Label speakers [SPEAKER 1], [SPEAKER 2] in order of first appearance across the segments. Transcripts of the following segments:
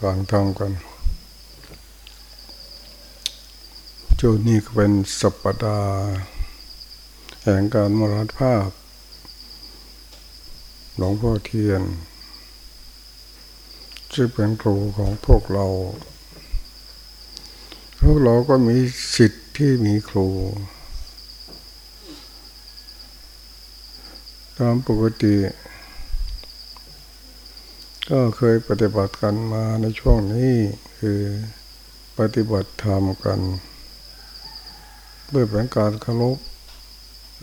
[SPEAKER 1] ฟังทองกันจุดนี้ก็เป็นสัปดาห์แห่งการมรณภาพ หลวงพ่อเทียน ซึ่งเป็นครูของพวกเรา พวกเราก็มีสิทธิ์ที่มีครู ตามปกติ ก็เคยปฏิบัติกันมาในช่วงนี้คือปฏิบัติธรรมกันเพื่อเป็นการเคารพ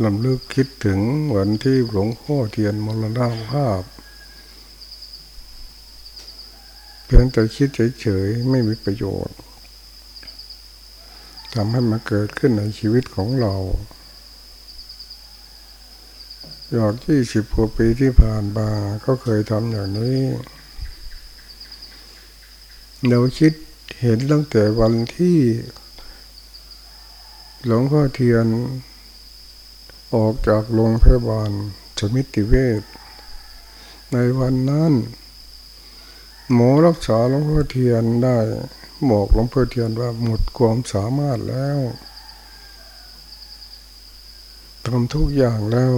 [SPEAKER 1] ลำลึกคิดถึงวันที่หลวงพ่อเทียนมรณภาพ เพียงแต่คิดเฉยๆไม่มีประโยชน์ทำให้มันเกิดขึ้นในชีวิตของเรา อยากยี่สิบกว่าปีที่ผ่านมาก็เคยทำอย่างนี้ เราคิดเห็นตั้งแต่วันที่หลวงพ่อเทียนออกจากโรงพยาบาลสมิติเวชในวันนั้น หมอรักษาหลวงพ่อเทียนได้บอกหลวงพ่อเทียนว่าหมดความสามารถแล้วทำทุกอย่างแล้ว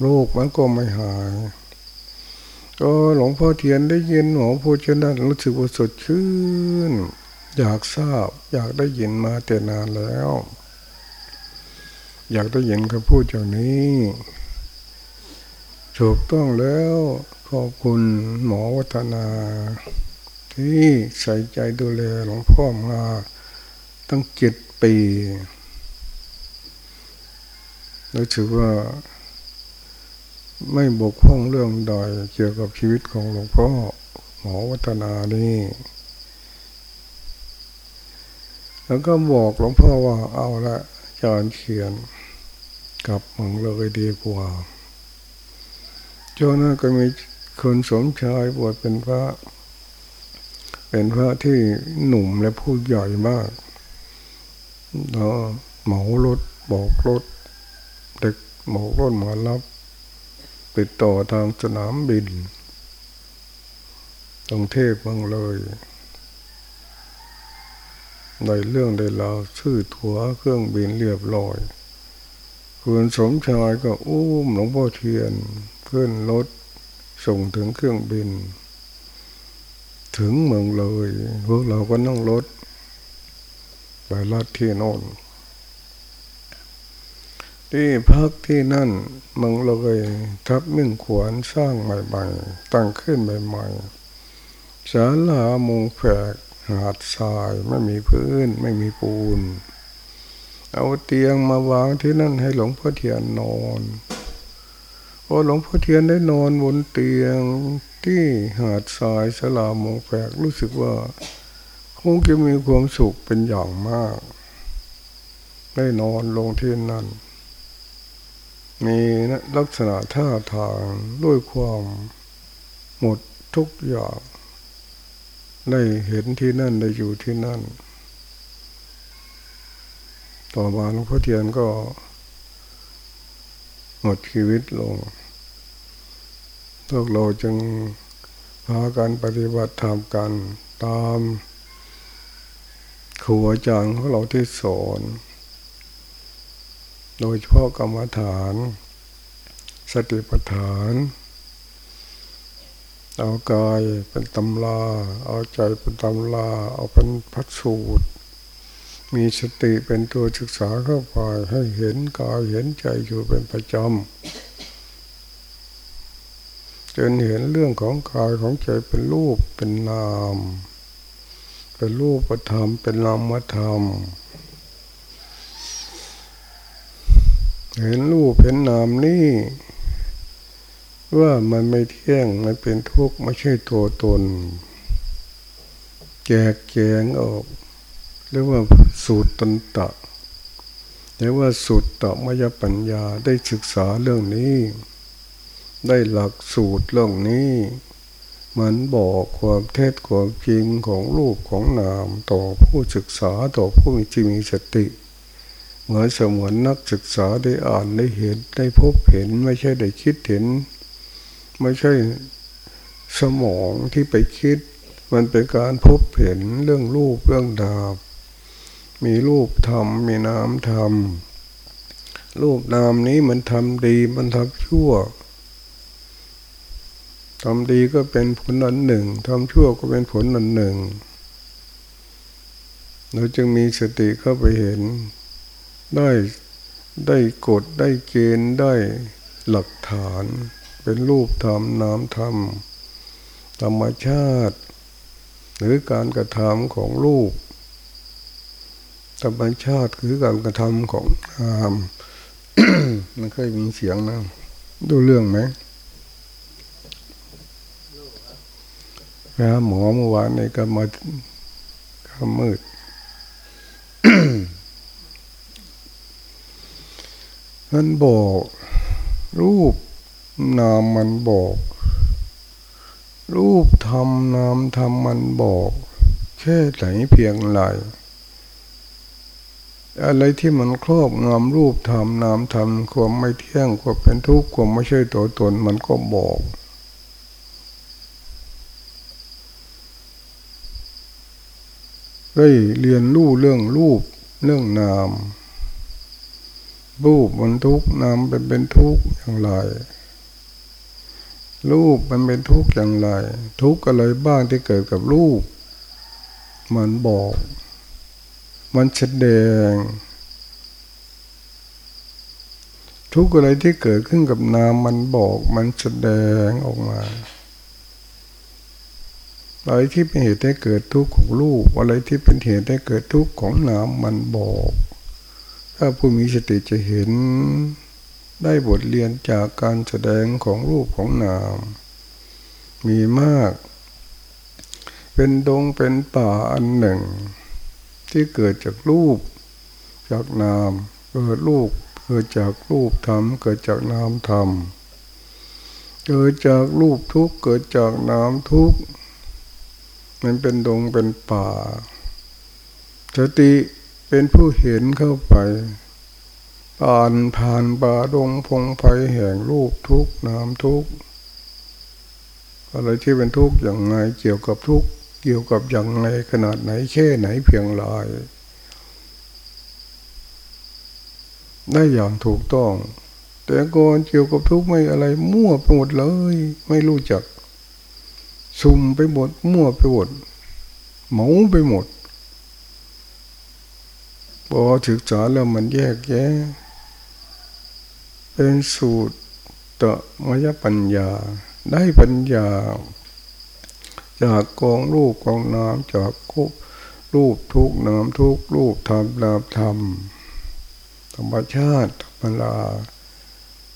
[SPEAKER 1] โรคมันก็ไม่หายก็หลวงพ่อเทียนได้ยินหมอพูดเช่นนั้นรู้สึกว่าสดชื่น อยากทราบ อยากได้ยินมาแต่นานแล้ว อยากได้ยินคำพูดอย่างนี้ถูกต้องแล้วขอบคุณหมอวัฒนา ที่ใส่ใจดูแลหลวงพ่อมาตั้งเจ็ดปีรู้สึกว่า ไม่บกพร่องเรื่องใดเกี่ยวกับชีวิตของหลวงพ่อหมอวัฒนานี่แล้วก็บอกหลวงพ่อว่าเอาละจารเขียนกับมึงเลยดีกว่าช่วงนั้นก็มีคนสมชายบวชเป็นพระ เป็นพระที่หนุ่มและผู้ใหญ่มากเนาะเหมารถบอกรถเด็กเหมารถมารับ ติดต่อทางสนามบินตรงเทพเมืองเลยในเรื่องใดเราซื้อถัวเครื่องบินเรียบร้อยคุณสมชายก็อุ้มหลวงพ่อเทียนขึ้นรถส่งถึงเครื่องบิน ถึงเมืองเลย พวกเราก็นั่งรถ ไปลัดที่โน่น ที่พักที่นั่นมึงเลยทับมิ่งขวนสร้างใหม่ๆ ตั้งขึ้นใหม่ๆศาลามุงแฝกหาดทรายไม่มีพื้นไม่มีปูน เอาเตียงมาวางที่นั่นให้หลวงพ่อเทียนนอนพอหลวงพ่อเทียนได้นอนบนเตียงที่หาดทรายศาลามงแฝกรู้สึกว่า คงจะมีความสุขเป็นอย่างมาก ได้นอนลงที่นั่น มีลักษณะท่าทางด้วยความหมดทุกอย่างได้เห็นที่นั่นได้อยู่ที่นั่น ต่อมาหลวงพ่อเทียนก็ หมดชีวิตลงพวกเราจึงพากันปฏิบัติธรรมกันตามครูอาจารย์ของเราที่สอน โดยเฉพาะกรรมฐาน สติปัฏฐานเอากายเป็นตำลา เอาใจเป็นตำลา เอาเป็นพัดสูตร มีสติเป็นตัวศึกษาเข้าไปให้เห็นกายเห็นใจอยู่เป็นประจำจนเห็นเรื่องของกายของใจเป็นรูปเป็นนาม เป็นรูปธรรมเป็นนามธรรม เห็นรูปเห็นนามนี่ ว่ามันไม่เที่ยงมันเป็นทุกข์ไม่ใช่ตัวตน แจกแจงออกเรียกว่าสูตรตันตะเรียกว่าสูตรตมยปัญญาได้ศึกษาเรื่องนี้ ได้หลักสูตรเรื่องนี้ มันบอกความเท็จความจริงของรูปของนามต่อผู้ศึกษาต่อผู้มีจิตมีสติ เหมือนสมวนนักศึกษาได้อ่านได้เห็นได้พบเห็นไม่ใช่ได้คิดเห็น ไม่ใช่สมองที่ไปคิด มันเป็นการพบเห็นเรื่องรูปเรื่องดาบ มีรูปธรรมมีนามธรรมรูปนามนี้มันทำดีมันทำชั่วทำดีก็เป็นผลอันหนึ่งทำชั่วก็เป็นผลอันหนึ่ง เราจึงมีสติเข้าไปเห็น ได้ได้กฎได้เกณฑ์ได้หลักฐาน เป็นรูปธรรมนามธรรม ธรรมชาติ หรือการกระทำของรูป ธรรมชาติคือการกระทำของนามมันเคยมีเสียงนะดูเรื่องไหมนะหมอเมื่อวานในี้ก็มาก็มืด มันบอก รูปนามมันบอก รูปธรรมนามธรรมมันบอก แค่ไหนเพียงไรอะไรที่มันครอบงำรูปธรรมนามธรรมความไม่เที่ยงความเป็นทุกข์ความไม่ใช่ตัวตนมันก็บอกได้เรียนรู้เรื่องรูปเรื่องนาม รูปมันทุกนามเป็นเป็นทุกอย่างไร รูปมันเป็นทุกอย่างไร ทุกอะไรบ้างที่เกิดกับรูป มันบอก มันแสดง ทุกอะไรที่เกิดขึ้นกับนามมันบอก มันแสดงออกมาอะไรที่เป็นเหตุให้เกิดทุกข์ของลูกอะไรที่เป็นเหตุให้เกิดทุกข์ของนามมันบอก ถ้าผู้มีสติจะเห็นได้บทเรียนจากการแสดงของรูปของนาม มีมาก เป็นดงเป็นป่าอันหนึ่ง ที่เกิดจากรูป จากนามเกิดรูปเกิดจากรูปธรรมเกิดจากนามธรรมเกิดจากรูปทุกข์เกิดจากนามทุกข์มันเป็นดงเป็นป่าสติ เป็นผู้เห็นเข้าไปผ่านผ่านป่าดงพงไพแห่งรูปทุกน้ำทุกอะไรที่เป็นทุกข์อย่างไงเกี่ยวกับทุกข์เกี่ยวกับอย่างไรขนาดไหนแค่ไหนเพียงไรได้อย่างถูกต้อง แต่ก่อนเกี่ยวกับทุกข์ไม่อะไร มั่วไปหมดเลย ไม่รู้จัก ซุ่มไปหมดมั่วไปหมดหมูไปหมด พอศึกษาแล้วมันแยกแยะ เป็นสูตรตะมยปัญญา ได้ปัญญา จากกองรูปกองน้ำจากคุรูปทุกน้ำทุกรูปธรรมนามธรรมธรรมชาติธรรมลา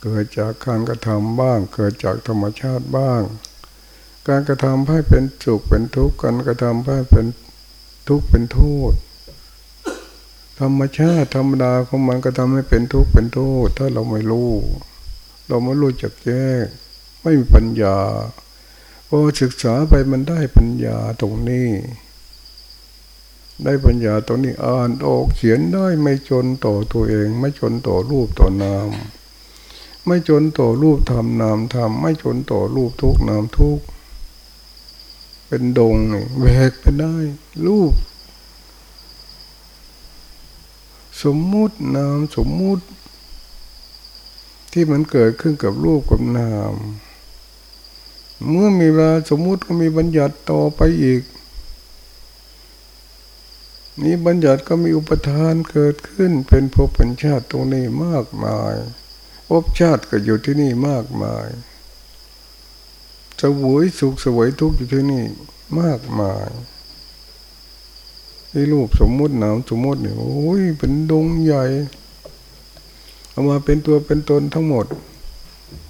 [SPEAKER 1] เกิดจากการกระทำบ้าง เกิดจากธรรมชาติบ้าง การกระทำให้เป็นสุขเป็นทุกข์การกระทำให้เป็นทุกข์เป็นโทษ ธรรมชาติธรรมดาของมันก็ทำให้เป็นทุกข์เป็นโทษ ถ้าเราไม่รู้ เราไม่รู้จักแยกไม่มีปัญญาพอศึกษาไปมันได้ปัญญาตรงนี้ ได้ปัญญาตรงนี้อ่านออกเขียนได้ไม่จนต่อตัวเอง ไม่จนต่อรูปต่อนาม ไม่จนต่อรูปทำนามทำไม่จนต่อรูปทุกนามทุกเป็นดงแหวกไปได้ รูป สมมุตินามสมมุติ ที่มันเกิดขึ้นกับรูปกับนาม เมื่อมีเวลาสมมุติก็มีบัญญัติต่อไปอีกนี้บัญญัติก็มีอุปทานเกิดขึ้นเป็นภพเป็นชาติตรงนี้มากมายภพชาติก็อยู่ที่นี่มากมายสวยสุขสวยทุกข์อยู่ที่นี่มากมาย ที่รูปสมมุติหนามสมมุติเนี่ยโอ้ยเป็นดงใหญ่เอามาเป็นตัวเป็นตนทั้งหมด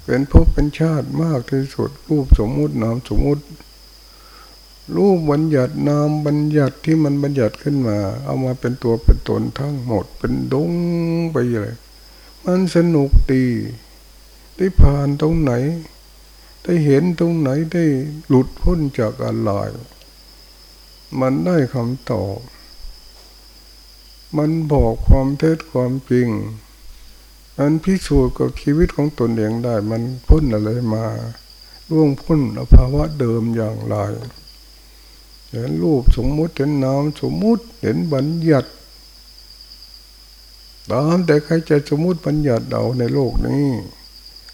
[SPEAKER 1] เป็นภพเป็นชาติมากที่สุด รูปสมมุตินามสมมุติ รูปบัญญัตินามบัญญัติที่มันบัญญัติขึ้นมา เอามาเป็นตัวเป็นตนทั้งหมด เป็นดงไปเลยมันสนุกดีได้ผ่านตรงไหน ได้เห็นตรงไหนได้หลุดพ้นจากอะไรมันได้คำตอบ มันบอกความเท็จความจริงมันพิสูจน์กับชีวิตของตนเองได้ มันพ้นอะไรมาร่วงพ้นอภาวะเดิมอย่างไรเห็นรูปสมมุติเห็นนามสมมุติเห็นบัญญัติตามแต่ใครจะสมมุติบัญญัติเอาในโลกนี้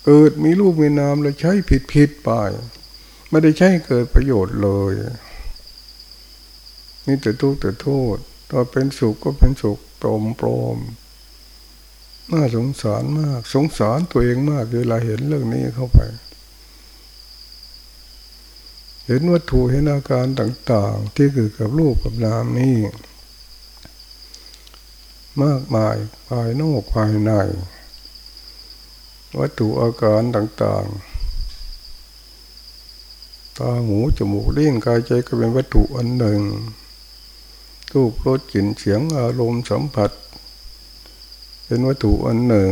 [SPEAKER 1] เกิดมีรูปมีนามแล้วใช้ผิดผิดไป ไม่ได้ใช้เกิดประโยชน์เลยนี่แต่ทุกข์แต่โทษ ถ้าเป็นสุขก็เป็นสุขตรมปลอมน่าสงสารมาก สงสารตัวเองมากเวลาเห็นเรื่องนี้เข้าไป เห็นวัตถุเห็นอาการต่าง ๆ ที่เกิดกับรูปกับนามนี่ มากมายภายนอกภายใน วัตถุอาการต่าง ๆตาหูจมูกลิ้นกายใจก็เป็นวัตถุอันหนึ่ง รูปรสกลิ่นเสียงอารมณ์สัมผัส เป็นวัตถุอันหนึ่ง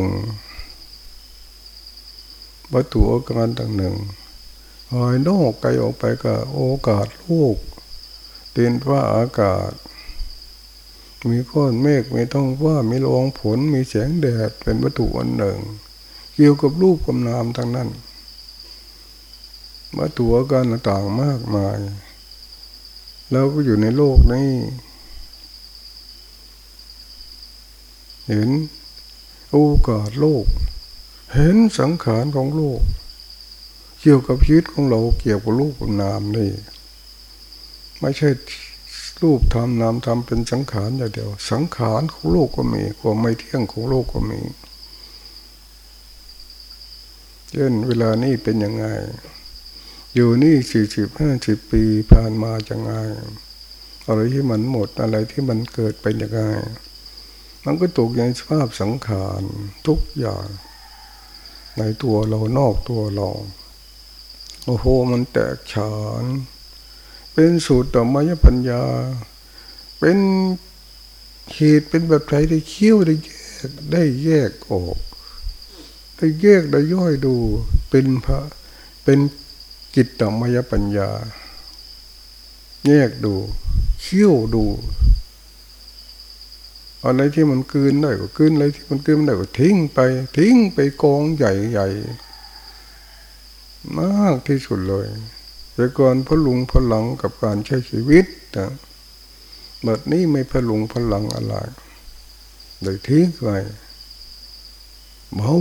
[SPEAKER 1] วัตถุอาการต่างหนึ่งหายนอกไกลออกไปกับโอกาสลูกเดินว่าอากาศ มีก้อนเมฆมีท้องว่ามีลองผลมีแสงแดดเป็นวัตถุอันหนึ่ง เกี่ยวกับรูปกับนามทั้งนั้นวัตถุอาการต่างมากมายเราก็อยู่ในโลกนี้ เห็นโอกาสโลก เห็นสังขารของโลก เกี่ยวกับชีวิตของเราเกี่ยวกับรูปนามนี่ ไม่ใช่รูปธรรมนามธรรมเป็นสังขารอย่างเดียว สังขารของโลกก็มีความไม่เที่ยงของโลกก็มีเช่นเวลานี้เป็นยังไง อยู่นี่สี่สิบห้าสิบปีผ่านมาจะไงอะไรที่มันหมดอะไรที่มันเกิดเป็นยังไง มันก็ตกในสภาพสังขารทุกอย่าง ในตัวเรานอกตัวเราโอ้โหมันแตกฉาน เป็นสูตรต่อมายปัญญา เป็นเหตุเป็นแบบไทยได้เคี้ยวได้แยกได้แยกออกได้แยกได้ย่อยดูเป็นพระเป็นกิตตมยปัญญา แยกดูเคี้ยวดู อะไรที่มันกืนได้ก็กืนอะไรที่มันกืนไม่ได้ก็ทิ้งไป ทิ้งไปกองใหญ่ๆมากที่สุดเลยแต่ก่อนพลุงพลังกับการใช้ชีวิตนะแบบนี้ไม่พลุงพลังอะไรเลยทิ้งไปเบา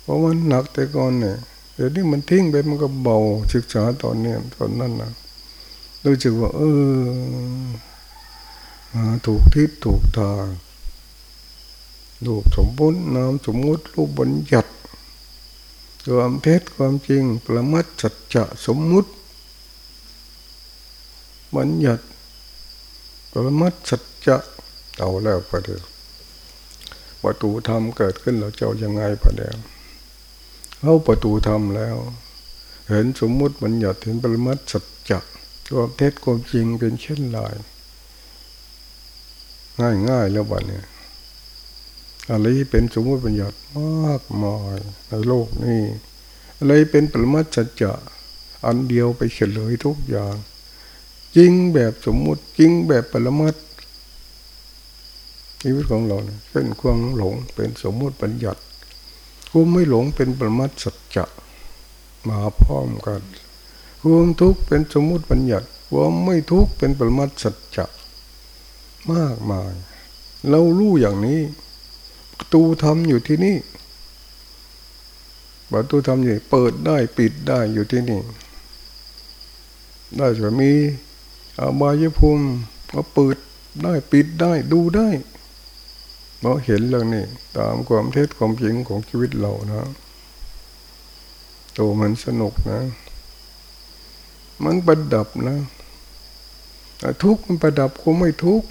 [SPEAKER 1] เพราะมันหนักแต่ก่อนเนี่ยเดี๋ยวนี้มันทิ้งไปมันก็เบาศึกษาตอนนี้ตอนนั้นนะรู้สึกว่า เออ ถูกทิศถูกทางรูปสมบูรณ์นามสมมุติรูปบัญญัติความเท็จความจริงประมัดจัดจะสมมุติ บัญญัติประมัดสัจจะเอาแล้วประเดี๋ยวประตูธรรมเกิดขึ้นเราจะยังไงประเดี๋ยวเข้าประตูธรรมแล้ว เห็นสมมุติบัญญัติเห็นปรมัตสัจจะความเท็จความจริงเป็นเช่นไร ง่ายง่ายแล้วบัดเนี่ยอะไรเป็นสมมติปัญญัติมากมายในโลกนี้อะไรเป็นปรมัตจัจจะอันเดียวไปเฉลยทุกอย่าง จริงแบบสมมุติจริงแบบปรมัตชีวิตของเราเป็นความหลงเป็นสมมุติปัญญัติความไม่หลงเป็นปรมัตสัจจะมาพร้อมกันความทุกข์เป็นสมมุติปัญญัติความไม่ทุกข์เป็นปรมัตสัจจะ มากมาย เรารู้อย่างนี้ ประตูทำอยู่ที่นี่ ประตูทำอยู่เปิดได้ปิดได้อยู่ที่นี่ ได้จะมีอาบายภูมิก็เปิดได้ปิดได้ดูได้เราเห็นเรื่องนี้ตามความเท็จความจริงของชีวิตเรานะตัวมันสนุกนะ มันประดับนะทุกมันประดับกูไม่ทุก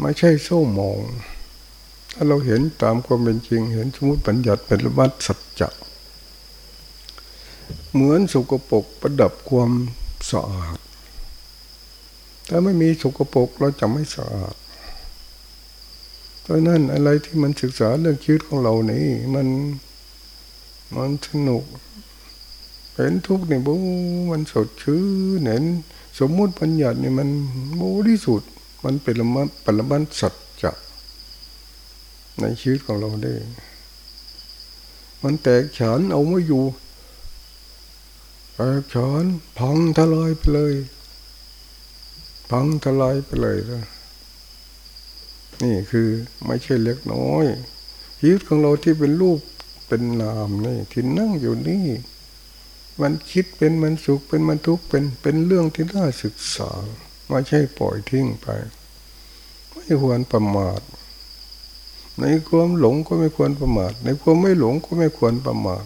[SPEAKER 1] ไม่ใช่โซ่มอง ถ้าเราเห็นตามความเป็นจริง เห็นสมมติปัญญัติเป็นวัดสัจจะเหมือนสุกปกประดับความสะอาด ถ้าไม่มีสุกปกเราจะไม่สะอาดเพราะนั้นอะไรที่มันศึกษาเรื่องชีวิตของเรานี่มันมันสนุก เห็นทุกข์นี่บูมันสดชื่นเห็นสมมุติปัญญัตินี่มันบูที่สุด มันเป็นละมันปรมันสัจจะในชีวิตของเราได้ มันแตกฉานเอาไม่อยู่แตกฉานพังทลายไปเลย พังทลายไปเลยนะนี่คือไม่ใช่เล็กน้อยชีวิตของเราที่เป็นรูปเป็นนามนี่ที่นั่งอยู่นี่ มันคิดเป็นมันสุขเป็นมันทุกข์เป็นเป็นเรื่องที่น่าศึกษา ไม่ใช่ปล่อยทิ้งไป ไม่ควรประมาท ในความหลงก็ไม่ควรประมาท ในความไม่หลงก็ไม่ควรประมาท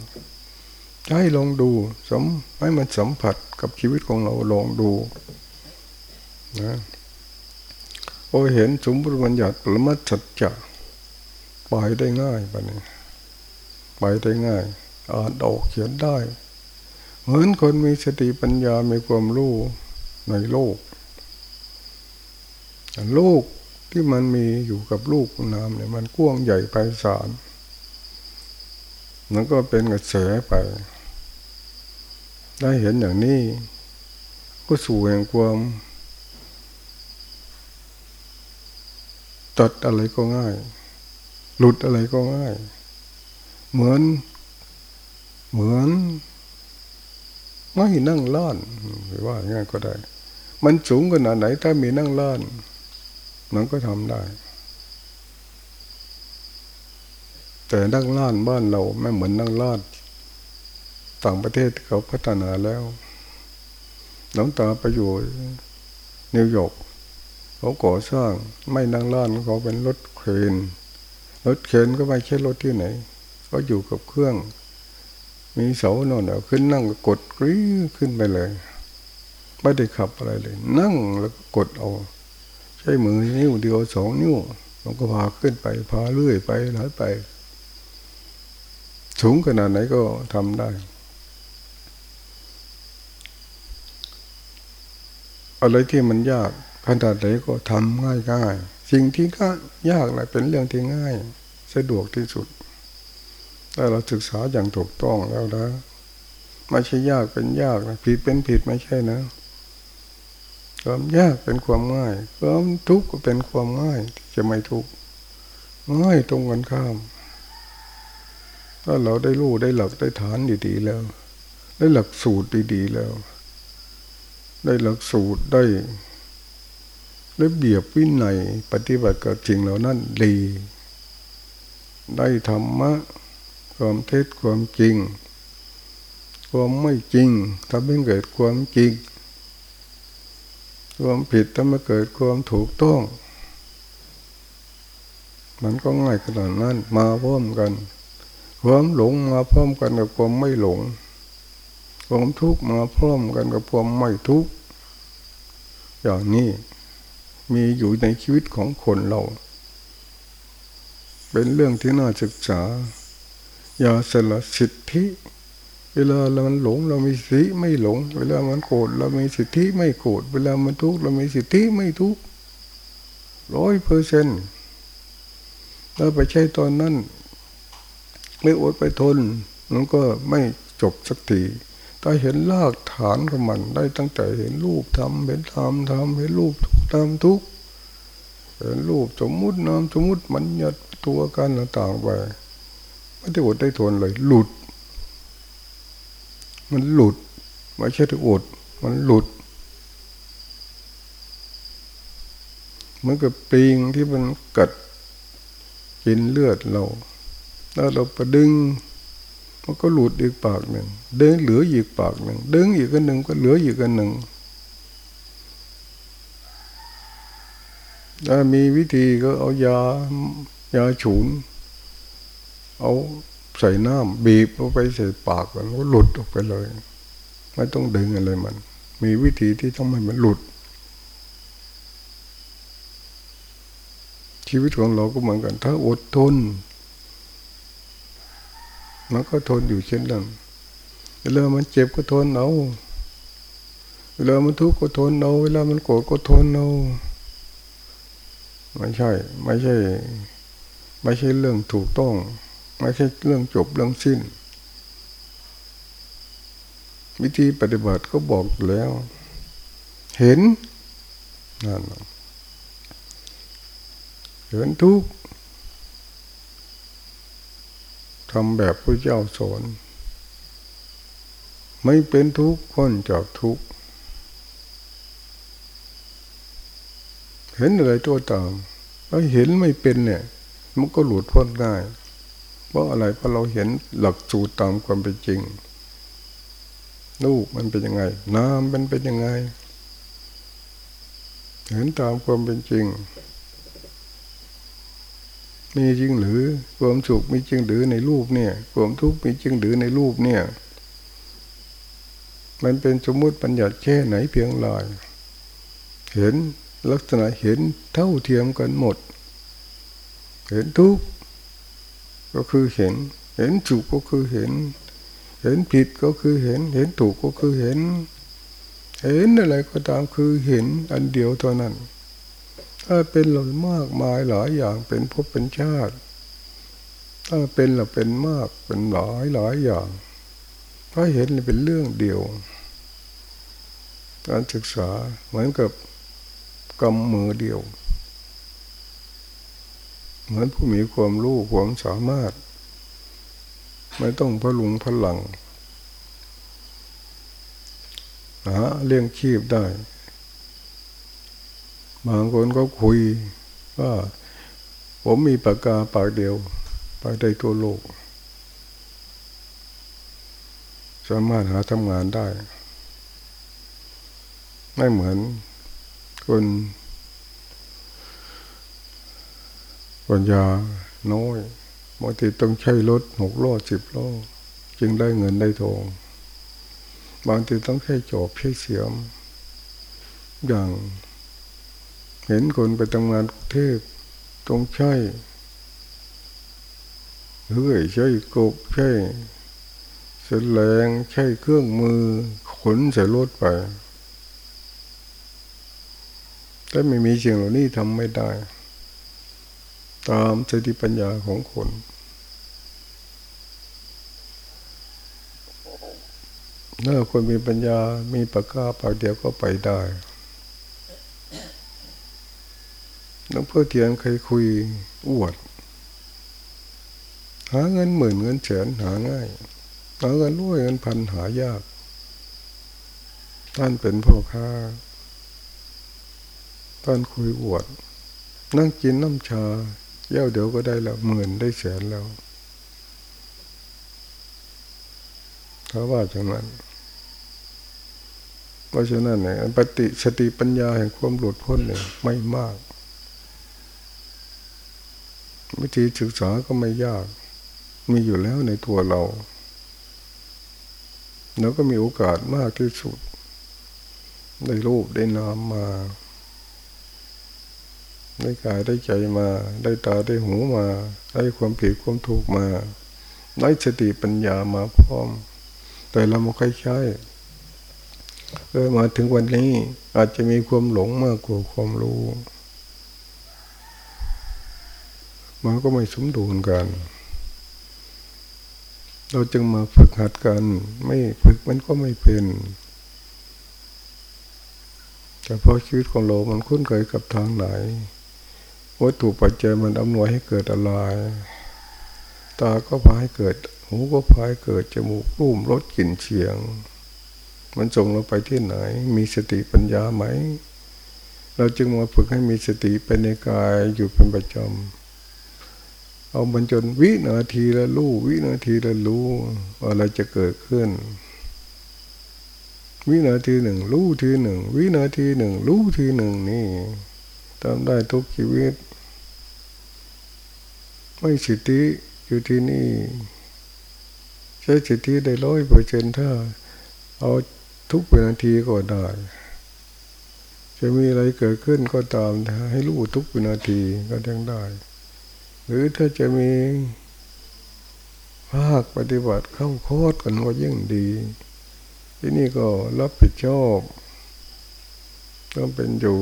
[SPEAKER 1] ให้ลองดูสมให้มันสัมผัสกับชีวิตของเราลองดูนะโอเห็นสมบูรณ์บัญญัติปรมัตสัจจะไปได้ง่ายปะเนี่ยไปได้ง่าย อ่านออกเขียนได้ เหมือนคนมีสติปัญญา มีความรู้ในโลก ลูกที่มันมีอยู่กับลูกน้ำเนี่ยมันกว้างใหญ่ไพศาลมันก็เป็นกระแสไป ได้เห็นอย่างนี้ ก็สู่แห่งความตัดอะไรก็ง่าย หลุดอะไรก็ง่าย เหมือน เหมือนไม่นั่งล้านหรือว่าง่ายก็ได้ มันสูงขนาดไหนถ้ามีนั่งล้าน มันก็ทำได้ แต่นั่งล้านบ้านเราไม่เหมือนนั่งล้านต่างประเทศเขาพัฒนาแล้วหลวงตาไปอยู่นิวยอร์กเขาก่อสร้างไม่นั่งล้านเขาเป็นรถเครนรถเครนก็ไม่ใช่รถที่ไหน ก็อยู่กับเครื่อง มีเสาโน่นเอาขึ้นนั่งกดกรี้ขึ้นไปเลย ไม่ได้ขับอะไรเลย นั่งแล้วก็กดเอา ใช้มือนิ้วเดียวสองนิ้วมันก็พาขึ้นไปพาเลื่อยไปไหลไป สูงขนาดไหนก็ทำได้ อะไรที่มันยากขนาดไหนก็ทำง่ายง่ายสิ่งที่ก็ยากนะเป็นเรื่องที่ง่าย สะดวกที่สุดถ้าเราศึกษาอย่างถูกต้องแล้วนะไม่ใช่ยากเป็นยากนะผิดเป็นผิดไม่ใช่นะ ความยากเป็นความง่ายความทุกข์ก็เป็นความง่ายจะไม่ทุกข์ง่ายตรงกันข้ามถ้าเราได้รู้ได้หลักได้ฐานดีๆแล้ว ได้หลักสูตรดีๆแล้ว ได้หลักสูตรได้ระเบียบวินัยปฏิบัติกับจริงเหล่านั้นดี ได้ธรรมะความเท็จความจริง ความไม่จริงทำให้เกิดความจริง ความผิดทำให้เกิดความถูกต้อง มันก็ง่ายขนาดนั้น มาพร้อมกันความหลงมาพร้อมกันกับความไม่หลงความทุกข์มาพร้อมกันกับความไม่ทุกข์อย่างนี้มีอยู่ในชีวิตของคนเรา เป็นเรื่องที่น่าศึกษา อย่าสละสิทธิ เวลาเรามันหลงเรามีสิทธิไม่หลง เวลามันโกรธเรามีสิทธิไม่โกรธเวลามันทุกข์เรามีสิทธิไม่ทุกข์ร้อยเปอร์เซ็นต์ถ้าไปใช้ตอนนั้น ไม่อดไปทนมันก็ไม่จบสักทีถ้าเห็นรากฐานของมันได้ตั้งแต่เห็นรูปทำเห็นธรรมทำเห็นรูปทุกทำทุกเห็นรูปสมมุตินามสมมุติมันยัดตัวกันต่างไปไม่ได้อดได้ทนเลย หลุด มันหลุดไม่ใช่ที่อดมันหลุดเหมือนกับปิงที่มันกัดกินเลือดเราแล้วเราไปดึงมันก็หลุดอีกปากหนึ่งเด้งเหลืออีกปากหนึ่งเด้งอีกอันหนึ่งก็เหลืออีกอันหนึ่งถ้ามีวิธีก็เอายายาฉุน เอา ใส่น้ำบีบเอาไปใส่ปากมันก็หลุดออกไปเลย ไม่ต้องดึงอะไรมัน มีวิธีที่ต้องให้มันหลุด ชีวิตของเราก็เหมือนกัน ถ้าอดทนมันก็ทนอยู่เช่นนั้นเวลามันเจ็บก็ทนเอา เวลามันทุกข์ก็ทนเอา เวลามันโกรธก็ทนเอาไม่ใช่ ไม่ใช่ ไม่ใช่เรื่องถูกต้อง ไม่ใช่เรื่องจบเรื่องสิ้น วิธีปฏิบัติก็บอกแล้ว เห็นนั่นเห็นทุกทำแบบพระเจ้าสอนไม่เป็นทุกข์พ้นจากทุกข์เห็นอะไรตัวตามเราเห็นไม่เป็นเนี่ย มันก็หลุดพ้นได้ เพราะอะไรเพราะเราเห็นหลักสูตรตามความเป็นจริงลูกมันเป็นยังไง น้ำมันเป็นยังไง เห็นตามความเป็นจริง มีจริงหรือความสุขมีจริงหรือในรูปเนี่ย ความทุกข์มีจริงหรือในรูปเนี่ย มันเป็นสมมุติปัญญาแค่ไหนเพียงลอยเห็นลักษณะเห็นเท่าเทียมกันหมด เห็นทุกข์ ก็คือเห็น เห็นสุขก็คือเห็น เห็นผิดก็คือเห็น เห็นถูกก็คือเห็น เห็นอะไรก็ตามคือเห็นอันเดียวเท่านั้น ถ้าเป็นหลายมากมายหลายอย่างเป็นภพเป็นชาติ ถ้าเป็นเราเป็นมากเป็นหลายหลายอย่างถ้าเห็นเป็นเรื่องเดียว การศึกษาเหมือนกับกำมือเดียว เหมือนผู้มีความรู้ความสามารถ ไม่ต้องพลุงพลังหาเลี้ยงชีพได้ บางคนก็คุยว่าผมมีปากกาปากเดียวไปได้ตัวโลก สามารถหาทำงานได้ ไม่เหมือนคน ปัญญาน้อยบางทีต้องใช้รถหกล้อสิบล้อจึงได้เงินได้ทองบางทีต้องใช้จอบใช้เสียม อย่าง เห็นคนไปทำงานกรุงเทพต้องใช้เรื่อยใช้กบใช้เสลงใช้เครื่องมือ ขนใส่รถไปถ้าไม่มีสิ่งเหล่านี้ทำไม่ได้ ตามสติปัญญาของคน ถ้าคนมีปัญญา มีปากกาปากเดียวก็ไปได้หลวงพ่อเทียนเคยคุยอวด หาเงินหมื่นเงินแสนหาง่ายหาเงินร้อยเงินพันหายาก ท่านเป็นพ่อค้าตอนคุยอวด นั่งกินน้ำชา เย้าเดี๋ยวก็ได้ล้วหมื่นได้แสนแล้วเขาว่าจังนั้นเพราะฉะนั้นเนี่ยปฏิสติปัญญาแห่งความหลุดพ้นเนี่ยไม่มาก วิธีศึกษาก็ไม่ยาก มีอยู่แล้วในตัวเราแล้วก็มีโอกาสมากที่สุด ได้รูปได้นามมา ได้กายได้ใจมา ได้ตาได้หูมา ได้ความผิดความถูกมาได้สติปัญญามาพร้อม แต่เราไม่ค่อยใช้เออมาถึงวันนี้อาจจะมีความหลงมากกว่าความรู้มันก็ไม่สมดุลกัน เราจึงมาฝึกหัดกัน ไม่ฝึกมันก็ไม่เป็นแต่พอชีวิตของเรา มันคุ้นเคยกับทางไหน วัตถุปัจจัยมันอำนวยให้เกิดอะไร ตาก็พาให้เกิด หูก็พาให้เกิด จมูกรูมรสกลิ่นเสียง มันส่งเราไปที่ไหน มีสติปัญญาไหม เราจึงมาฝึกให้มีสติไปในกายอยู่เป็นประจำ เอามันจนวินาทีละรู้ วินาทีละรู้อะไรจะเกิดขึ้นวินาทีหนึ่งรู้ทีหนึ่งวินาทีหนึ่งรู้ทีหนึ่งนี่ทำได้ทุกชีวิต ไม่สิทธิอยู่ที่นี่ ใช้สิทธิได้ร้อยเปอร์เซ็นถ้า เอาทุกวินาทีก็ได้ จะมีอะไรเกิดขึ้นก็ตามให้รู้ทุกวินาทีก็ยังได้ หรือถ้าจะมีภาคปฏิบัติเข้าโคตรกันก็ยิ่งดี ที่นี่ก็รับผิดชอบต้องเป็นอยู่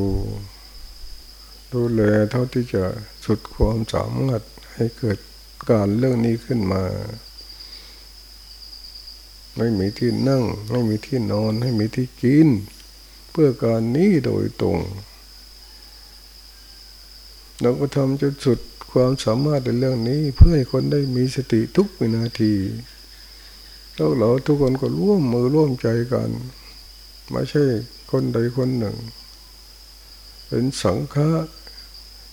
[SPEAKER 1] ดูแลเท่าที่จะสุดความสามารถ ให้เกิดการเรื่องนี้ขึ้นมา ไม่มีที่นั่ง ไม่มีที่นอนให้มีที่กิน เพื่อการนี้โดยตรงเราก็ทำจนสุดความสามารถในเรื่องนี้เพื่อให้คนได้มีสติทุกวินาทีแล้วเราทุกคนก็ร่วมมือร่วมใจกันไม่ใช่คนใดคนหนึ่ง เป็นสังฆะ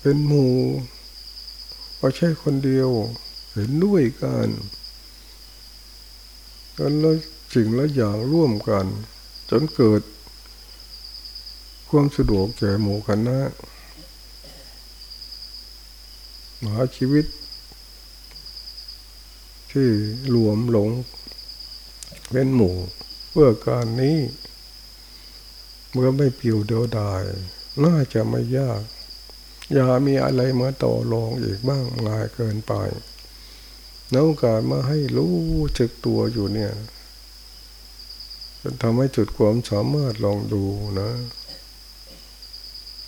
[SPEAKER 1] เป็นหมู่ ไม่ใช่คนเดียว เห็นด้วยกันกันแล้วสิ่งละอย่างร่วมกัน จนเกิด ความสะดวกแก่หมู่คณะมหาชีวิต ที่รวมหลง เป็นหมู่เพื่อการนี้ เมื่อไม่ปิวเดียวดาย น่าจะไม่ยาก อย่ามีอะไรมาต่อรองอีกบ้างง่ายเกินไปน้อการมาให้รู้จึกตัวอยู่เนี่ยจะทำให้จุดความสามารถลองดูนะ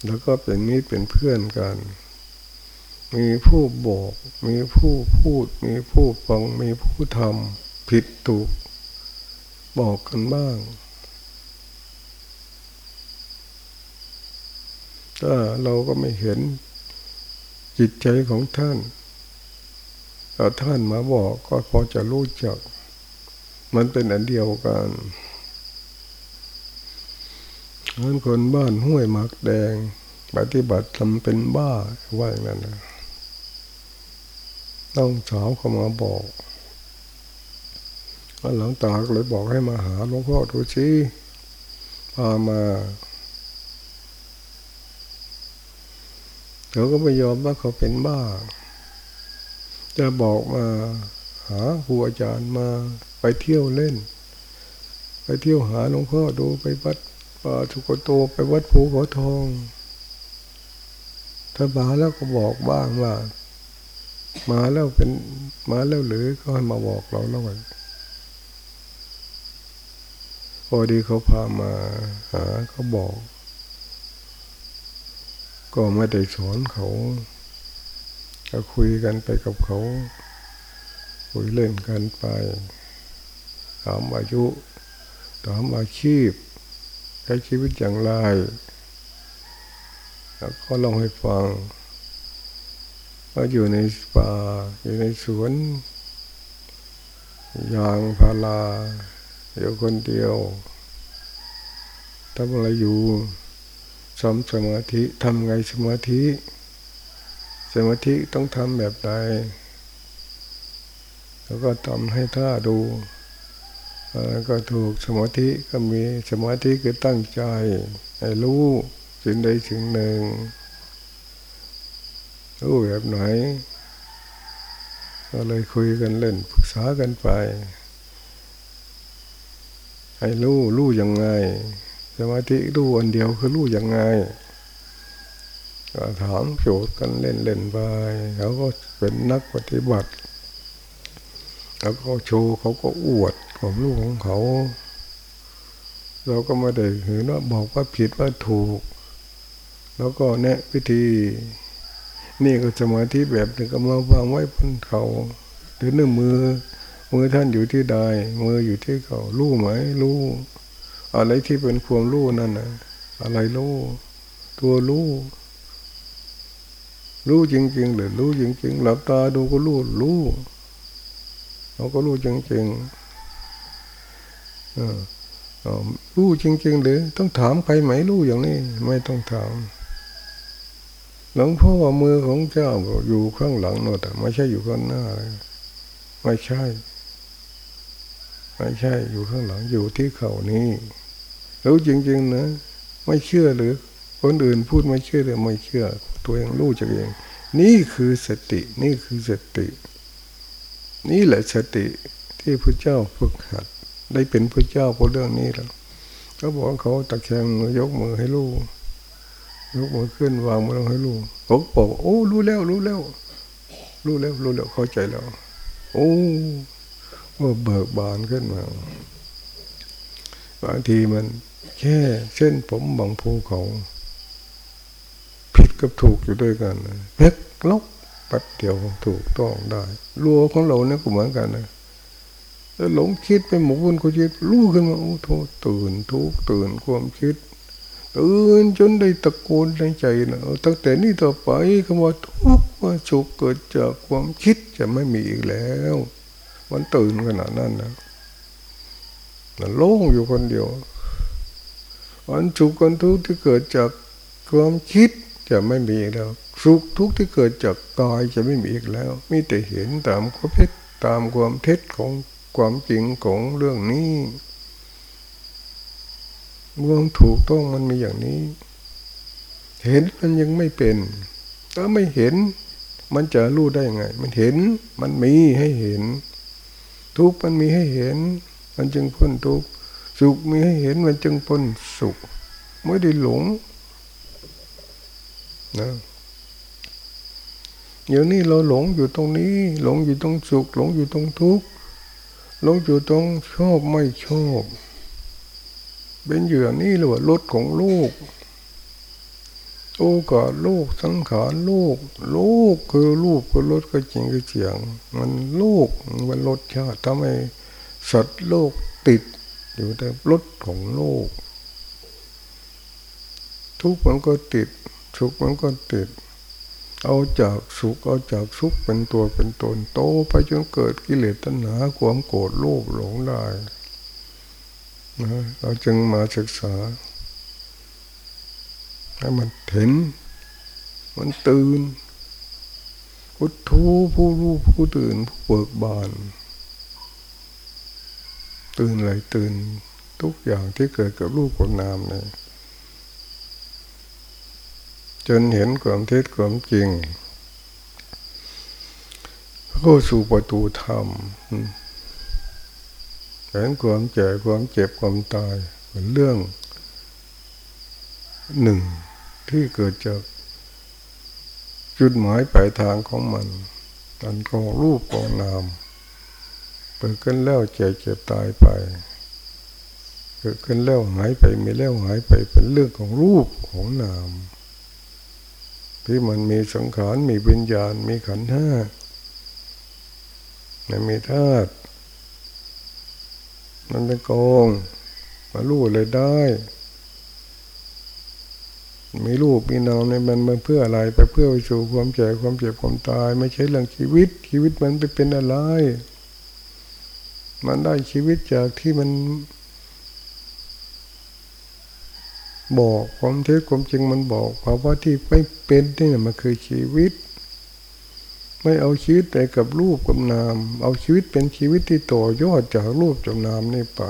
[SPEAKER 1] แล้วก็เป็นมิตรเป็นเพื่อนกัน มีผู้บอก มีผู้พูด มีผู้ฟัง มีผู้ทำผิดถูก บอกกันบ้าง ถ้าเราก็ไม่เห็นจิตใจของท่านถ้าท่านมาบอกก็พอจะรู้จัก มันเป็นอันเดียวกันเหมือนคนบ้านห้วยหมักแดง ปฏิบัติทำเป็นบ้าว่าอย่างนั้นนะต้องสาวเขามาบอกหลังตาเลยบอกให้มาหาหลวงพ่อดูชีพามา เขาก็ไม่ยอมว่าเขาเป็นบ้า จะบอกมา หาครูอาจารย์มาไปเที่ยวเล่น ไปเที่ยวหาหลวงพ่อดูไปวัดป่าสุกโตไปวัดภูเขาทอง ถ้ามาแล้วก็บอกบ้างว่ามาแล้วเป็นมาแล้วหรือก็ให้มาบอกเราแล้วกันพอดีเขาพามาหาเขาบอก ก็ไม่ได้สอนเขา ก็คุยกันไปกับเขา คุยเล่นกันไป ถามอายุ ถามอาชีพใช้ชีวิตอย่างไรแล้วก็ลองให้ฟังว่าอยู่ในป่าอยู่ในสวน ยางพาราอยู่คนเดียวทำอะไรอยู่ สมสมาธิทำไงสมาธิ สมาธิต้องทำแบบใดแล้วก็ทำให้ท่าดูก็ถูกสมาธิก็มีสมาธิคือตั้งใจให้รู้สิ่งใดสิ่งหนึ่งรู้แบบไหน ก็เลยคุยกันเล่นปรึกษากันไป ให้รู้รู้ยังไง สมาธิรู้อันเดียวคือรู้ยังไงก็ถามโจทย์กันเล่นเล่นไปเขาก็เป็นนักปฏิบัติแล้วก็โชว์เขาก็อวดความรู้ของเขา เราก็ไม่ได้ห็นว่าบอกว่าผิดว่าถูก แล้วก็แนะวิธี นี่ก็สมาธิแบบหนึ่งก็มาวางไว้บนเขาหรือหนึ่งมือ มือท่านอยู่ที่ใดมืออยู่ที่เขารู้ไหมรู้ อะไรที่เป็นความรู้นั่นนะอะไรรู้ตัวรู้รู้จริงๆหรือรู้จริงๆหลับตาดูก็รู้รู้เราก็รู้จริงๆรู้จริง ๆ หรือ ต้องถามใครไหมรู้อย่างนี้ ไม่ต้องถามหลวงพ่อว่ามือของเจ้าอยู่ข้างหลังโน่นแต่ไม่ใช่อยู่ข้างหน้า ไม่ใช่ ไม่ใช่อยู่ข้างหลังอยู่ที่เขานี้ รู้จริง ๆ นะ ไม่เชื่อหรือ คนอื่นพูดไม่เชื่อหรือไม่เชื่อ ตัวเองรู้จักเอง นี่คือสติ นี่คือสติ นี่แหละสติที่พระเจ้าฝึกหัด ได้เป็นพระเจ้าเพราะเรื่องนี้แล้วก็บอกเขาตะแคงยกมือให้ลูกยกมือขึ้นวางมือลงให้ลูกผมบอกโอ้รู้แล้ว รู้แล้ว รู้แล้วรู้แล้วเข้าใจแล้ว โอ้ก็เบิกบานขึ้นมาบางทีมัน แค่เส้นผมบางภูเขา ผิดกับถูกอยู่ด้วยกันเล็กลกปัดเดียวถูกต้องได้รัวของเราเนี่ยก็เหมือนกันนะแล้วหลงคิดไปหมกบุญก็คิดรู้ขึ้นมาโอ้โทษตื่นทุกตื่นความคิด ตื่นจนได้ตะโกนในใจนะตั้งแต่นี้ต่อไปคำว่าทุกข์ว่าสุขเกิดจากความคิดจะไม่มีอีกแล้ว มันตื่นขนาดนั้นนะมันโล่งอยู่คนเดียว วันสุขกันทุกข์ที่เกิดจากความคิดจะไม่มีอีกแล้วสุขทุกข์ที่เกิดจากกายจะไม่มีอีกแล้ว มีแต่เห็นตามความเท็จตามความเท็จของความจริงของเรื่องนี้เมื่อถูกต้องมันมีอย่างนี้ เห็นมันยังไม่เป็นถ้าไม่เห็น มันจะรู้ได้ยังไง มันเห็นมันมีให้เห็น ทุกมันมีให้เห็น มันจึงพ้นทุก สุขมีให้เห็นมันจึงพ้นสุข ไม่ได้หลงนะเดี๋ยวนี้เราหลงอยู่ตรงนี้ หลงอยู่ตรงสุข หลงอยู่ตรงทุกข์หลงอยู่ตรงชอบไม่ชอบเป็นเหยื่อนี่หรือว่ารถของลูกโอกาสลูกสังขารลูกลูกคือลูกคือรถก็จริงคือเสียง มันลูกมันรถชาติทำให้สัตว์โลกติด อยู่ในรถของโลก ทุกมันก็ติดสุขมันก็ติด เอาจากสุขเอาจากสุขเป็นตัวเป็นตนโตไปจนเกิดกิเลสตัณหาความโกรธโลภหลงได้นะเราจึงมาศึกษาให้มันเห็น มันตื่นพุทโธผู้รู้ผู้ตื่นผู้เบิกบาน ตื่นอะไรตื่นทุกอย่างที่เกิดกับรูปกับนามเนี่ยจนเห็นความเท็จความจริงเข้าสู่ประตูธรรมเห็นความเจ็บความเจ็บความตายเป็นเรื่องหนึ่งที่เกิดจากจุดหมายปลายทางของมันอันกองรูปกองนาม เปิดขึ้นแล้วเจ็บเจ็บตายไป เกิดขึ้นแล้วหายไปมีแล้วหายไปเป็นเรื่องของรูปของนาม ที่มันมีสังขารมีวิญญาณมีขันธ์ห้ามันมีธาตุมันเป็นกองมาลู่เลยได้ มีรูปมีนามในมันมาเพื่ออะไรไปเพื่อไปสู่ความแก่ความเจ็บความตาย ไม่ใช่เรื่องชีวิต ชีวิตมันไปเป็นอะไร มันได้ชีวิตจากที่มัน บอกความเท็จความจริงมันบอกภาวะที่ไม่เป็นนี่มันคือชีวิต ไม่เอาชีวิตไปกับรูปกับนาม เอาชีวิตเป็นชีวิตที่ต่อยอดจากรูปจากนามนี่ไป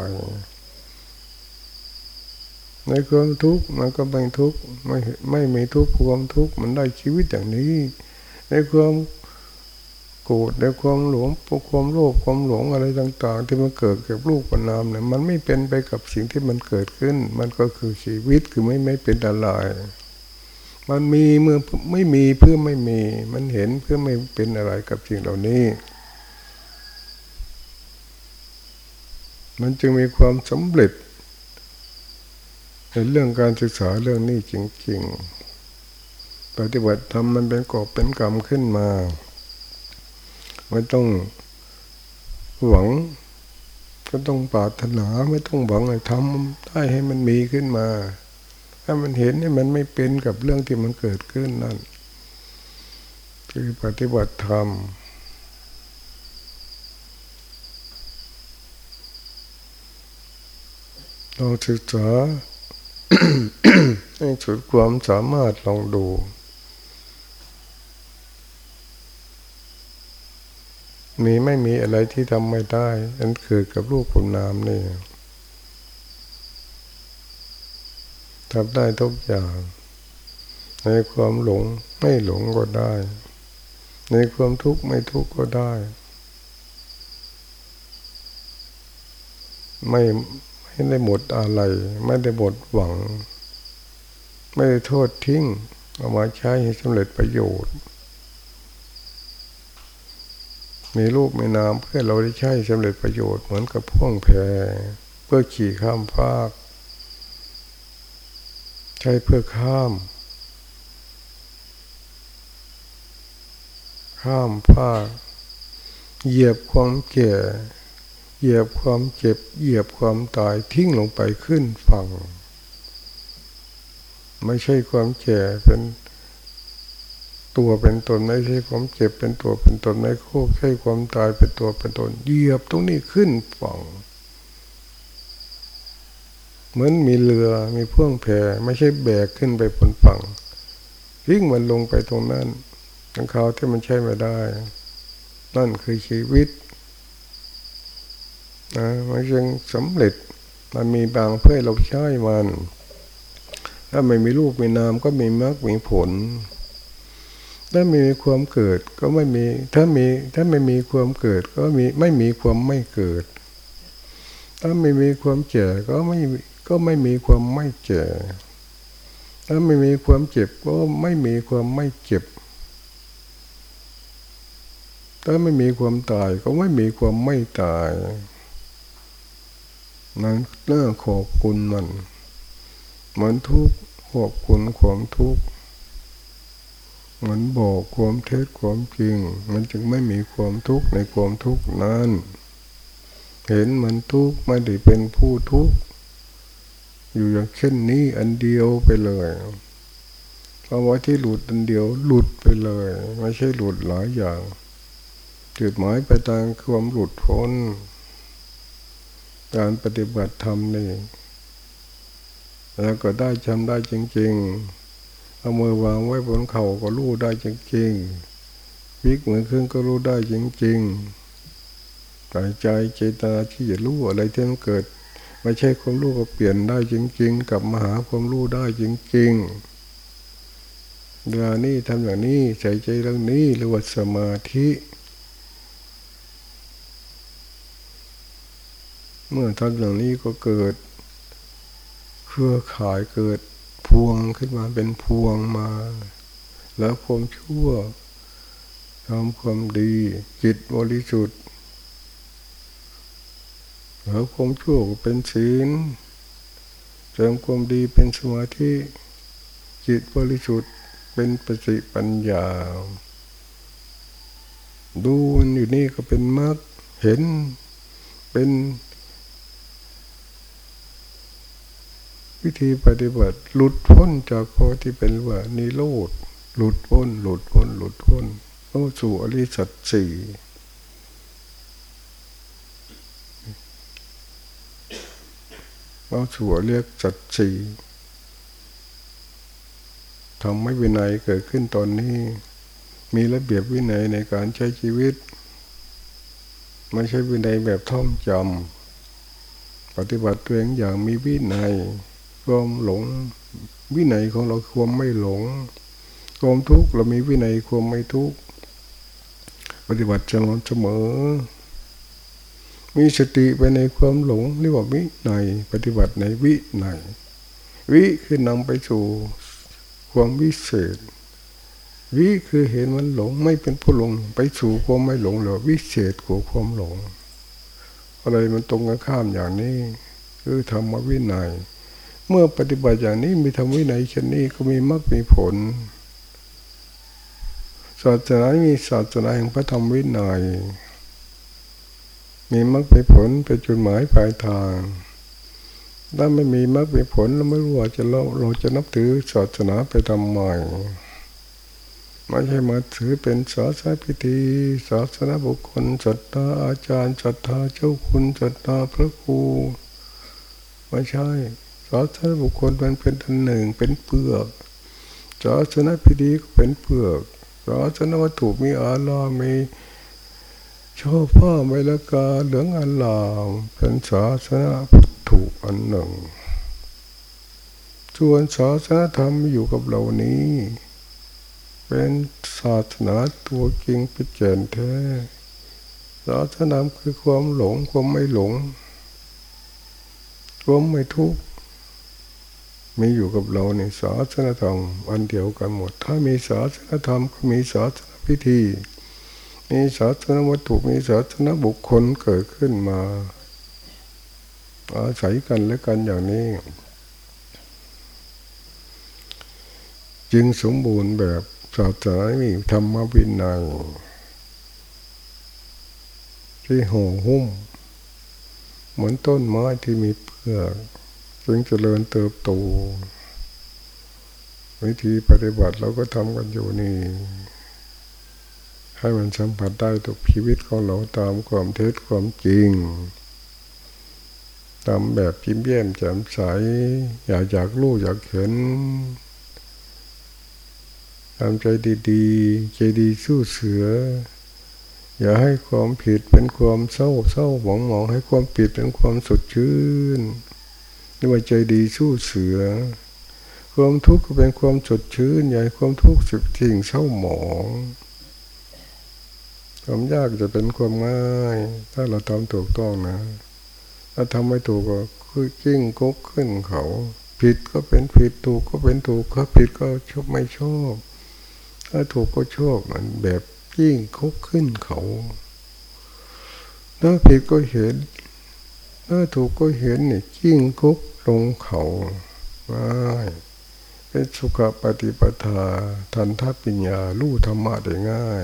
[SPEAKER 1] ในความทุกข์มันก็ไม่ทุกข์ไม่ไม่มีทุกข์ความทุกข์มันได้ชีวิตอย่างนี้ ในความ โกรธในความหลงความโลภความหลงอะไรต่าง ๆ ที่มันเกิดกับรูปกับนามเนี่ยมันไม่เป็นไปกับสิ่งที่มันเกิดขึ้น มันก็คือชีวิตคือไม่ไม่เป็นอะไรมันมีเมื่อไม่มีเพื่อไม่มี มันเห็นเพื่อไม่เป็นอะไรกับสิ่งเหล่านี้ มันจึงมีความสำเร็จในเรื่องการศึกษาเรื่องนี้จริง ๆ ปฏิบัติทำมันเป็นกอบเป็นกรรมขึ้นมา ไม่ต้องหวัง ก็ต้องปรารถนาไม่ต้องหวังให้ทำได้ให้มันมีขึ้นมา ถ้ามันเห็นนี่มันไม่เป็นกับเรื่องที่มันเกิดขึ้นนั่น คือปฏิบัติธรรมลองศึกษาให้สุดความสามารถลองดู มีไม่มีอะไรที่ทำไม่ได้ อันคือกับรูปผลนามนี่ทำได้ทุกอย่าง ในความหลงไม่หลงก็ได้ ในความทุกข์ไม่ทุกข์ก็ได้ ไม่ไม่ได้หมดอะไร ไม่ได้หมดหวัง ไม่ได้โทษทิ้ง เอามาใช้ให้สำเร็จประโยชน์ มีลูกมีน้ำเพื่อเราได้ใช้สำเร็จประโยชน์เหมือนกับพ่วงแพเพื่อขี่ข้ามภาคใช้เพื่อข้าม ข้ามผ้าเหยียบความแก่เหยียบความเจ็บ เหยียบความตายทิ้งลงไปขึ้นฝั่ง ไม่ใช่ความแก่เป็น ตัวเป็นตนไม่ใช่ความเจ็บเป็นตัวเป็นตนไม่โคกใช่ความตายเป็นตัวเป็นตนเหยียบตรงนี้ขึ้นฝั่งเหมือนมีเรือมีพ่วงแพไม่ใช่แบกขึ้นไปบนฝั่งวิ่งมันลงไปตรงนั้นทั้งเขาที่มันใช่ไม่ได้ นั่นคือชีวิตนะมันยังสำเร็จมันมีบางเพื่อเราใช้มัน ถ้าไม่มีลูกมีนามก็มีมรรคมีผล ถ้ามีความเกิดก็ไม่มี ถ้ามีถ้าไม่มีความเกิดก็มีไม่มีความไม่เกิด ถ้าไม่มีความเจ็บก็ไม่ก็ไม่มีความไม่เจ็บถ้าไม่มีความเจ็บก็ไม่มีความไม่เจ็บ ถ้าไม่มีความตายก็ไม่มีความไม่ตายนั้นเน่าขอบคุณมันมือนทุกข์ขอบคุณความทุกข์ มือนบอกความเท็จความจริง มันจึงไม่มีความทุกข์ในความทุกข์นั้น เห็นมันทุกข์ไม่ได้เป็นผู้ทุกข์อยู่อย่างเช่นนี้อันเดียวไปเลยเพราะว่าที่หลุดอันเดียวหลุดไปเลยไม่ใช่หลุดหลายอย่างจุดหมายไปทางความหลุดพ้น การปฏิบัติธรรมนี่แล้วก็ได้จำได้จริง ๆ เอามือวางไว้บนเข่าก็รู้ได้จริงๆวิกเหมือนเครื่องก็รู้ได้จริงๆใจใจเจตนาที่จะรู้อะไรที่มันเกิด ไม่ใช่ความรู้ก็เปลี่ยนได้จริง ๆ กับมหาความรู้ได้จริงๆเรื่องนี้ทำอย่างนี้ใส่ใจเรื่องนี้เรียกว่าสมาธิเมื่อทำอย่างนี้ก็เกิด เครือข่ายเกิด พวงขึ้นมาเป็นพวงมา แล้วความชั่วทำความดีจิตบริสุทธิ์แล้วความชั่วเป็นศีลเติมความดีเป็นสมาธิจิตบริสุทธิ์เป็นปฏิปัญญา ดูอยู่นี่ก็เป็นมรรคเห็นเป็น วิธีปฏิบัติหลุดพ้นจากพอที่เป็นว่านิโรธหลุดพ้น หลุดพ้น หลุดพ้นเข้าสู่อริสัตสี่เข้าสู่เรียกสัตสี่ทำให้วินัยเกิดขึ้นตอนนี้ มีระเบียบวินัยในการใช้ชีวิต ไม่ใช่วินัยแบบท่องจำปฏิบัติตัวเองอย่างมีวินัย ความหลง วินัยของเราความไม่หลง ความทุกข์เรามีวินัยความไม่ทุกข์ปฏิบัติจำนวนเสมอ มีสติไปในความหลงเรียกว่าวิในปฏิบัติในวิในวิคือนำไปสู่ความวิเศษ วิคือเห็นมันหลงไม่เป็นผู้หลง ไปสู่ความไม่หลงหรือวิเศษของความหลง อะไรมันตรงกันข้ามอย่างนี้ คือธรรมวินัย เมื่อปฏิบัติอย่างนี้มีธรรมวินัยเช่นนี้ก็มีมรรคมีผล ศาสนามีศาสนาแห่งพระธรรมวินัย มีมรรคมีผลเป็นจุดหมายปลายทาง ถ้าไม่มีมรรคมีผลเราไม่รู้ว่าจะเราเราจะนับถือศาสนาไปทำไมไม่ใช่มาถือเป็นศาสนาพิธีศาสนาบุคคลศรัทธาอาจารย์ศรัทธาเจ้าคุณศรัทธาพระครูไม่ใช่ ศาสนาบุคคลมันเป็นอันหนึ่งเป็นเปลือกศาสนาพิธีก็เป็นเปลือกศาสนาวัตถุมีอาลามีชอบผ้าไมละกาเหลืองอลามเป็นศาสนาวัตถุอันหนึ่งส่วนศาสนาธรรมอยู่กับเรานี้ เป็นศาสนาตัวจริงเป็นแก่นแท้ศาสนาคือความหลงความไม่หลงความไม่ทุกข์ มีอยู่กับเราในศาสนธรรมอันเดียวกันหมด ถ้ามีศาสนธรรมก็มีศาสนพิธี มีศาสนวัตถุมีศาสนบุคคลเกิดขึ้นมา อาศัยกันและกันอย่างนี้ จึงสมบูรณ์แบบศาสนามีธรรมวินัยที่ห่อหุ้ม เหมือนต้นไม้ที่มีเปลือก จึงเจริญเติบโต วิธีปฏิบัติเราก็ทำกันอยู่นี่ ให้มันสัมผัสได้ทุกชีวิตของเราตามความเท็จความจริงทำแบบพิมพ์เยี่ยมแจ่มใส อยากอยากรู้อยากเห็นทำใจดีๆ ใจดีสู้เสือ อย่าให้ความผิดเป็นความเศร้าเศร้าหมองหมองให้ความผิดเป็นความสดชื่น นี่ว่าใจดีสู้เสือ ความทุกข์ก็เป็นความสดชื่นให้ความทุกข์สุดทิ้งเศร้าหมองความยากจะเป็นความง่าย ถ้าเราทำถูกต้องนะ ถ้าทำไม่ถูกก็คือกิ้งกุกขึ้นเขา ผิดก็เป็นผิดถูกก็เป็นถูกถ้าผิดก็ชอบไม่ชอบถ้าถูกก็ชอบมันแบบยิ่งคุกขึ้นเขา ถ้าผิดก็เห็น ถ้าถูกก็เห็นนี่ยิ่งคุกลงเขาง่าเป็นสุขปฏิปทา ทันทัปิญญาลู่ธรรมะได้ง่าย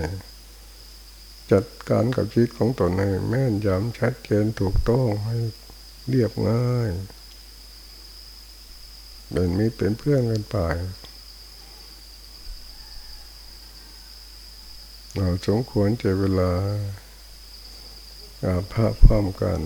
[SPEAKER 1] จัดการกับชีวิตของตนให้แม่นยำชัดเจนถูกต้องให้เรียบง่ายเป็นมีเป็นเพื่อนกันไปเราสมควรจเวลาอาภาพพร้อมกัน